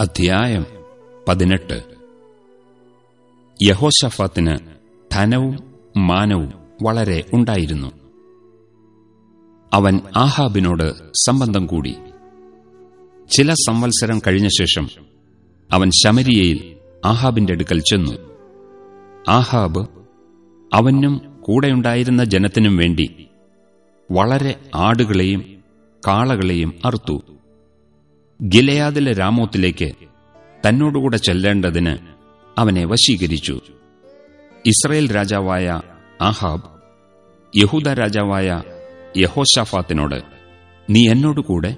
അധ്യായം പതിനെട്ട്. യഹോഷഫാത്തിന് ധനവും മാനവും വളരെ ഉണ്ടായിരുന്നു. അവൻ ആഹാബിനോട് സംബന്ധം കൂടി. ചില സംവത്സരം കഴിഞ്ഞ ശേഷം അവൻ ശമരിയയിൽ ആഹാബിന്റെ അടുക്കൽ ചെന്നു. ആഹാബ് അവനും കൂടെയുണ്ടായിരുന്ന ജനത്തിനും വേണ്ടി വളരെ ആടുകളെയും കാളകളെയും അറുത്തു. ഗിലയാദിലെ രാമോത്തിലേക്ക് തന്നോടുകൂടെ ചെല്ലേണ്ടതിന് അവനെ വശീകരിച്ചു. ഇസ്രയേൽ രാജാവായ ആഹാബ് യഹൂദ രാജാവായ യഹോഷാഫാത്തിനോട് നീ എന്നോടുകൂടെ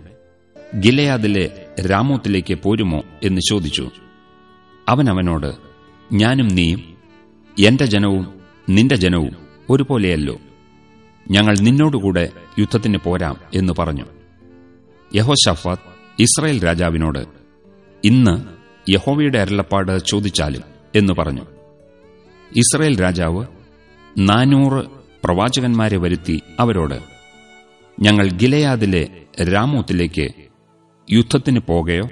ഗിലയാദിലെ രാമോത്തിലേക്ക് പോരുമോ? എന്ന് ചോദിച്ചു. അവൻ അവനോട് ഞാനും നീയും എന്റെ ജനവും നിന്റെ ജനവും ഒരുപോലെയല്ലോ. ഞങ്ങൾ നിന്നോടുകൂടെ യുദ്ധത്തിന് പോരാം എന്ന് പറഞ്ഞു. യഹോഷാഫാത്ത് ഇസ്രായേൽ രാജാവിനോട് ഇന്ന് യഹോവയുടെ അരുളപ്പാട് ചോദിച്ചാലും എന്ന് പറഞ്ഞു. ഇസ്രായേൽ രാജാവ് നാനൂറ് പ്രവാചകന്മാരെ വരുത്തി അവരോട് ഞങ്ങൾ ഗിലയാദിലെ രാമോത്തിലേക്ക് യുദ്ധത്തിന് പോകയോ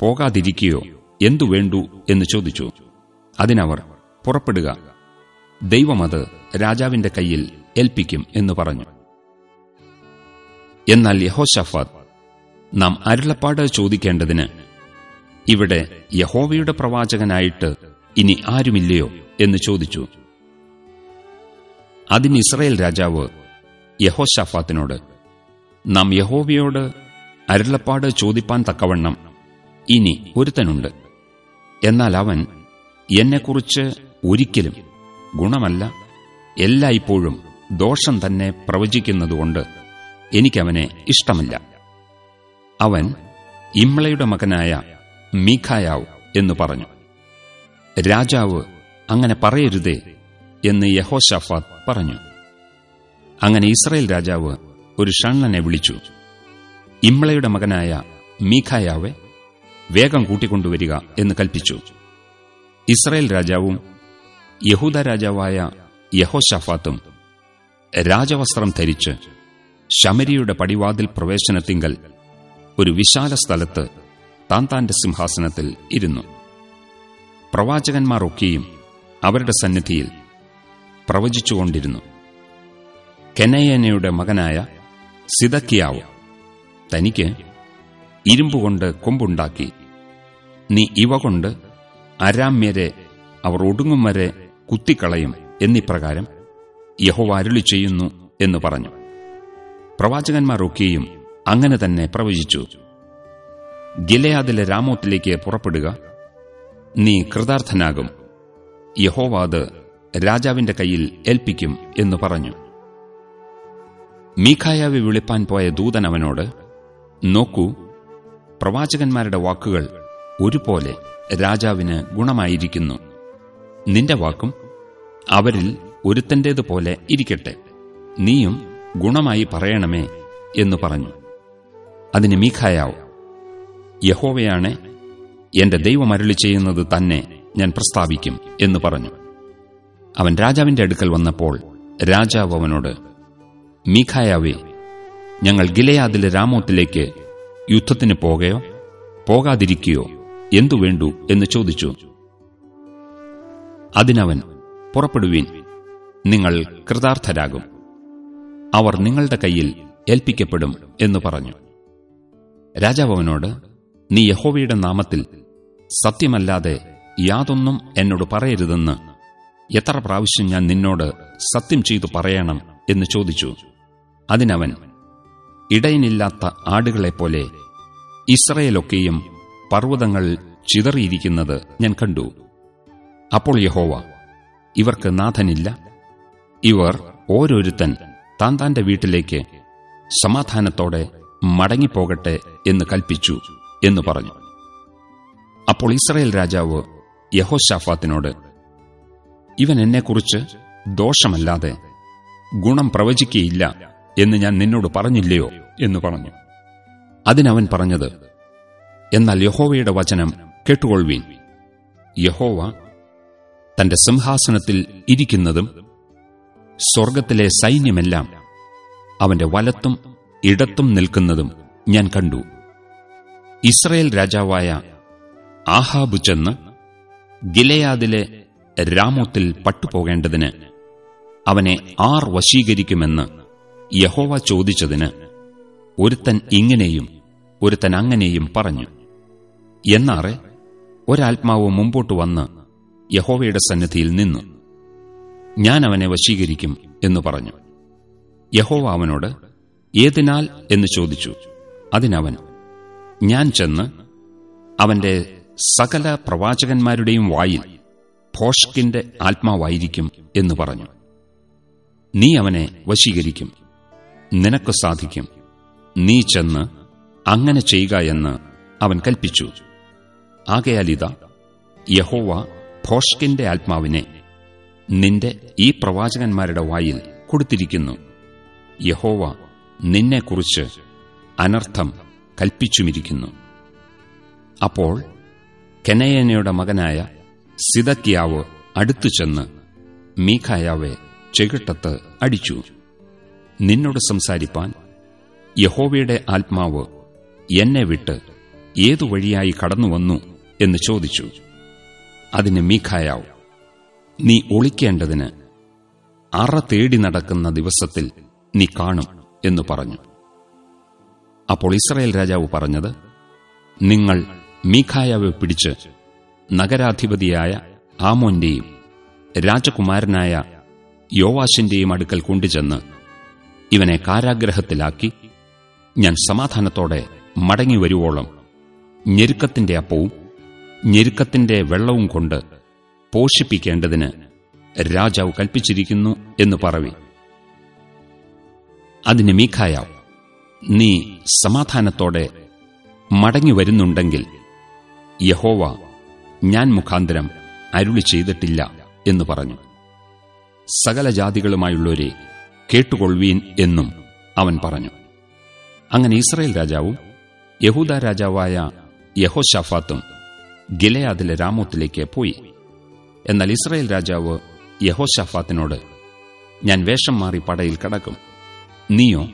പോകാതിരിക്കുകയോ എന്തു വേണ്ടു? എന്ന് ചോദിച്ചു. അതിനവർ പുറപ്പെടുക ദൈവമത് രാജാവിന്റെ കയ്യിൽ ഏൽപ്പിക്കും എന്ന് പറഞ്ഞു. എന്നാൽ യഹോഷഫാത്ത് നാം അരുളപ്പാട് ചോദിക്കേണ്ടതിന് ഇവിടെ യഹോവയുടെ പ്രവാചകനായിട്ട് ഇനി ആരുമില്ലയോ എന്ന് ചോദിച്ചു. അതിന് ഇസ്രയേൽ രാജാവ് യഹോഷാഫാത്തിനോട് നാം യഹോവയോട് അരുളപ്പാട് ചോദിപ്പാൻ തക്കവണ്ണം ഇനി ഒരുത്തനുണ്ട്. എന്നാൽ അവൻ എന്നെക്കുറിച്ച് ഒരിക്കലും ഗുണമല്ല എല്ലായ്പ്പോഴും ദോഷം തന്നെ പ്രവചിക്കുന്നതുകൊണ്ട് എനിക്കവനെ ഇഷ്ടമല്ല. അവൻ ഇമ്ളയുടെ മകനായ മീഖായാവ് എന്നു പറഞ്ഞു. രാജാവ് അങ്ങനെ പറയരുതേ എന്ന് യഹോഷഫാദ് പറഞ്ഞു. അങ്ങനെ ഇസ്രയേൽ രാജാവ് ഒരു ഷണ്ണനെ വിളിച്ചു. ഇമ്ളയുടെ മകനായ മീഖായാവെ വേഗം കൂട്ടിക്കൊണ്ടുവരിക എന്ന് കൽപ്പിച്ചു. ഇസ്രയേൽ രാജാവും യഹൂദ രാജാവായ യഹോഷഫാത്തും രാജവസ്ത്രം ധരിച്ച് ശമരിയുടെ പടിവാതിൽ പ്രവേശനത്തിങ്കൽ ഒരു വിശാല സ്ഥലത്ത് താൻ താന്റെ സിംഹാസനത്തിൽ ഇരുന്നു. പ്രവാചകന്മാർ ഒക്കെയും അവരുടെ സന്നിധിയിൽ പ്രവചിച്ചുകൊണ്ടിരുന്നു. കെനയനയുടെ മകനായ സിദക്കിയാവ് തനിക്ക് ഇരുമ്പുകൊണ്ട് കൊമ്പുണ്ടാക്കി നീ ഇവ കൊണ്ട് അരാമ്യരെ അവർ ഒടുങ്ങും വരെ കുത്തിക്കളയും എന്നിപ്രകാരം യഹോവ അരുളി ചെയ്യുന്നു എന്ന് പറഞ്ഞു. പ്രവാചകന്മാരൊക്കെയും അങ്ങനെ തന്നെ പ്രവചിച്ചു. ഗിലയാദിലെ രാമോത്തിലേക്ക് പുറപ്പെടുക. നീ കൃതാർത്ഥനാകും. യഹോവാദ് രാജാവിന്റെ കയ്യിൽ ഏൽപ്പിക്കും എന്ന് പറഞ്ഞു. മീഖായാവി വിളിപ്പാൻ പോയ ദൂതൻ അവനോട് നോക്കൂ പ്രവാചകന്മാരുടെ വാക്കുകൾ ഒരുപോലെ രാജാവിന് ഗുണമായിരിക്കുന്നു. നിന്റെ വാക്കും അവരിൽ ഒരുത്തന്റേതുപോലെ ഇരിക്കട്ടെ. നീയും ഗുണമായി പറയണമേ എന്നു പറഞ്ഞു. അതിന് മീഖായാവ് യഹോവയാണ് എന്റെ ദൈവം അരുളി ചെയ്യുന്നത് തന്നെ ഞാൻ പ്രസ്താവിക്കും എന്ന് പറഞ്ഞു. അവൻ രാജാവിന്റെ അടുക്കൽ വന്നപ്പോൾ രാജാവ് അവനോട് മീഖായാവേ ഞങ്ങൾ ഗിലയാദിലെ രാമോത്തിലേക്ക് യുദ്ധത്തിന് പോകയോ പോകാതിരിക്കുകയോ എന്തു വേണ്ടു? എന്ന് ചോദിച്ചു. അതിനവൻ പുറപ്പെടുവീൻ നിങ്ങൾ കൃതാർത്ഥരാകും അവർ നിങ്ങളുടെ കയ്യിൽ ഏൽപ്പിക്കപ്പെടും എന്ന് പറഞ്ഞു. രാജാവ് അവനോട് നീ യഹോവയുടെ നാമത്തിൽ സത്യമല്ലാതെ യാതൊന്നും എന്നോട് പറയരുതെന്ന് എത്ര പ്രാവശ്യം ഞാൻ നിന്നോട് സത്യം ചെയ്തു പറയണം? എന്ന് ചോദിച്ചു. അതിനവൻ ഇടയനില്ലാത്ത ആടുകളെപ്പോലെ ഇസ്രയേലൊക്കെയും പർവതങ്ങൾ ചിതറിയിരിക്കുന്നത് ഞാൻ കണ്ടു. അപ്പോൾ യഹോവ ഇവർക്ക് നാഥനില്ല. ഇവർ ഓരോരുത്തൻ താൻ താന്റെ വീട്ടിലേക്ക് സമാധാനത്തോടെ മടങ്ങിപ്പോകട്ടെ എന്ന് കൽപ്പിച്ചു എന്ന് പറഞ്ഞു. അപ്പോൾ ഇസ്രയേൽ രാജാവ് യഹോഷാഫാത്തിനോട് ഇവൻ എന്നെക്കുറിച്ച് ദോഷമല്ലാതെ ഗുണം പ്രവചിക്കയില്ല എന്ന് ഞാൻ നിന്നോട് പറഞ്ഞില്ലയോ? എന്ന് പറഞ്ഞു. അതിനവൻ പറഞ്ഞത് എന്നാൽ യഹോവയുടെ വചനം കേട്ടുകൊള്ളുവീൻ യഹോവ തന്റെ സിംഹാസനത്തിൽ ഇരിക്കുന്നതും സ്വർഗത്തിലെ സൈന്യമെല്ലാം അവന്റെ വലത്തും ഇടത്തും നിൽക്കുന്നതും ഞാൻ കണ്ടു. ഇസ്രയേൽ രാജാവായ ആഹാബ് ചെന്ന് ഗിലയാദിലെ രാമോത്തിൽ പട്ടുപോകേണ്ടതിന് അവനെ ആർ വശീകരിക്കുമെന്ന് യഹോവ ചോദിച്ചതിന് ഒരുത്തൻ ഇങ്ങനെയും ഒരുത്തൻ അങ്ങനെയും പറഞ്ഞു. എന്നാറെ ഒരാത്മാവ് മുമ്പോട്ട് വന്ന് യഹോവയുടെ സന്നിധിയിൽ നിന്നു. ഞാൻ അവനെ വശീകരിക്കും എന്ന് പറഞ്ഞു. യഹോവ അവനോട് ഏതിനാൽ? എന്ന് ചോദിച്ചു. അതിനവൻ ഞാൻ ചെന്ന് അവന്റെ സകല പ്രവാചകന്മാരുടെയും വായിൽ ഭോഷ്കിന്റെ ആത്മാവായിരിക്കും എന്ന് പറഞ്ഞു. നീ അവനെ വശീകരിക്കും. നിനക്ക് സാധിക്കും. നീ ചെന്ന് അങ്ങനെ ചെയ്യുക എന്ന് അവൻ കൽപ്പിച്ചു. ആകയാലിത യഹോവ ഭോഷ്കിന്റെ ആത്മാവിനെ നിന്റെ ഈ പ്രവാചകന്മാരുടെ വായിൽ കൊടുത്തിരിക്കുന്നു. യഹോവ നിന്നെക്കുറിച്ച് അനർത്ഥം കൽപ്പിച്ചുമിരിക്കുന്നു. അപ്പോൾ കെനയനയുടെ മകനായ സിതക്കിയാവ് അടുത്തു ചെന്ന് മീഖായാവെ ചെകിട്ടത്ത് അടിച്ചു. നിന്നോട് സംസാരിപ്പാൻ യഹോവയുടെ ആത്മാവ് എന്നെ വിട്ട് ഏതു വഴിയായി കടന്നുവന്നു എന്ന് ചോദിച്ചു. അതിന് മീഖായാവ് നീ ഒളിക്കേണ്ടതിന് അറ തേടി നടക്കുന്ന ദിവസത്തിൽ നീ കാണും എന്ന് പറഞ്ഞു. അപ്പോൾ ഇസ്രായേൽ രാജാവ് പറഞ്ഞത് നിങ്ങൾ മീഖായാവെ പിടിച്ച് നഗരാധിപതിയായ ആമോന്റെയും രാജകുമാരനായ യോവാശിന്റെയും അടുക്കൽ കൊണ്ടുചെന്ന് ഇവനെ കാരാഗ്രഹത്തിലാക്കി ഞാൻ സമാധാനത്തോടെ മടങ്ങി വരുവോളം ഞെരുക്കത്തിന്റെ അപ്പവും ഞെരുക്കത്തിന്റെ വെള്ളവും കൊണ്ട് പോഷിപ്പിക്കേണ്ടതിന് രാജാവ് കൽപ്പിച്ചിരിക്കുന്നു എന്ന് പറവി. അതിന് മീഖായാവ് നീ സമാധാനത്തോടെ മടങ്ങി വരുന്നുണ്ടെങ്കിൽ യഹോവ ഞാൻ മുഖാന്തരം അരുളി ചെയ്തിട്ടില്ല എന്ന് പറഞ്ഞു. സകല ജാതികളുമായുള്ളവരെ കേട്ടുകൊള്ളുവീൻ എന്നും അവൻ പറഞ്ഞു. അങ്ങനെ ഇസ്രായേൽ രാജാവും യഹൂദ രാജാവായ യഹോഷാഫാത്തും ഗിലയാദിലെ രാമോത്തിലേക്ക് പോയി. എന്നാൽ ഇസ്രായേൽ രാജാവ് യഹോഷാഫാത്തിനോട് ഞാൻ വേഷം മാറി പടയിൽ കടക്കും. നീയോ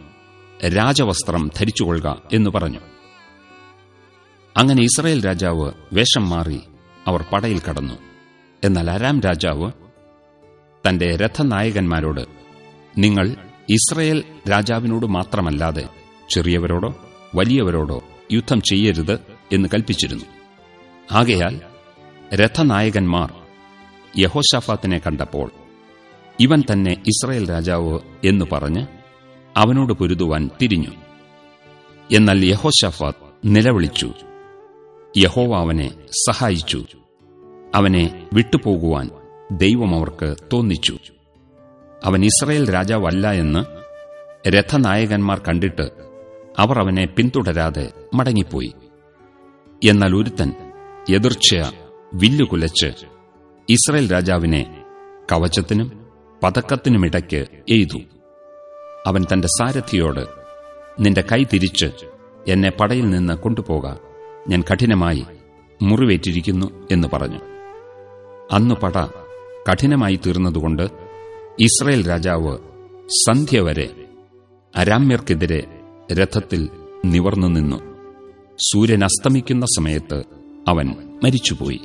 രാജവസ്ത്രം ധരിച്ചുകൊള്ളുക എന്ന് പറഞ്ഞു. അങ്ങനെ ഇസ്രായേൽ രാജാവ് വേഷം മാറി അവർ പടയിൽ കടന്നു. എന്നാൽ അരാം രാജാവ് തന്റെ രഥനായകന്മാരോട് നിങ്ങൾ ഇസ്രയേൽ രാജാവിനോട് മാത്രമല്ലാതെ ചെറിയവരോടോ വലിയവരോടോ യുദ്ധം ചെയ്യരുത് എന്ന് കൽപ്പിച്ചിരുന്നു. ആകയാൽ രഥനായകന്മാർ യഹോഷാഫാത്തിനെ കണ്ടപ്പോൾ ഇവൻ തന്നെ ഇസ്രയേൽ രാജാവ് എന്ന് പറഞ്ഞ് അവനോട് പൊരുതുവാൻ തിരിഞ്ഞു. എന്നാൽ യഹോശഫാത്ത് നിലവിളിച്ചു. യഹോവ അവനെ സഹായിച്ചു. അവനെ വിട്ടുപോകുവാൻ ദൈവം അവർക്ക് തോന്നിച്ചു. അവൻ ഇസ്രയേൽ രാജാവല്ല എന്ന് രഥനായകന്മാർ കണ്ടിട്ട് അവർ അവനെ പിന്തുടരാതെ മടങ്ങിപ്പോയി. എന്നാൽ ഒരുത്തൻ എതിർച്ചയ വില്ലുകുലച്ച് ഇസ്രയേൽ രാജാവിനെ കവചത്തിനും പതക്കത്തിനുമിടയ്ക്ക് എയ്തു. അവൻ തന്റെ സാരഥിയോട് നിന്റെ കൈ തിരിച്ച് എന്നെ പടയിൽ നിന്ന് കൊണ്ടുപോക. ഞാൻ കഠിനമായി മുറിവേറ്റിരിക്കുന്നു എന്ന് പറഞ്ഞു. അന്ന് പട കഠിനമായി തീർന്നതുകൊണ്ട് ഇസ്രയേൽ രാജാവ് സന്ധ്യ വരെ അരാമ്യർക്കെതിരെ രഥത്തിൽ നിവർന്നു നിന്നു. സൂര്യൻ അസ്തമിക്കുന്ന സമയത്ത് അവൻ മരിച്ചുപോയി.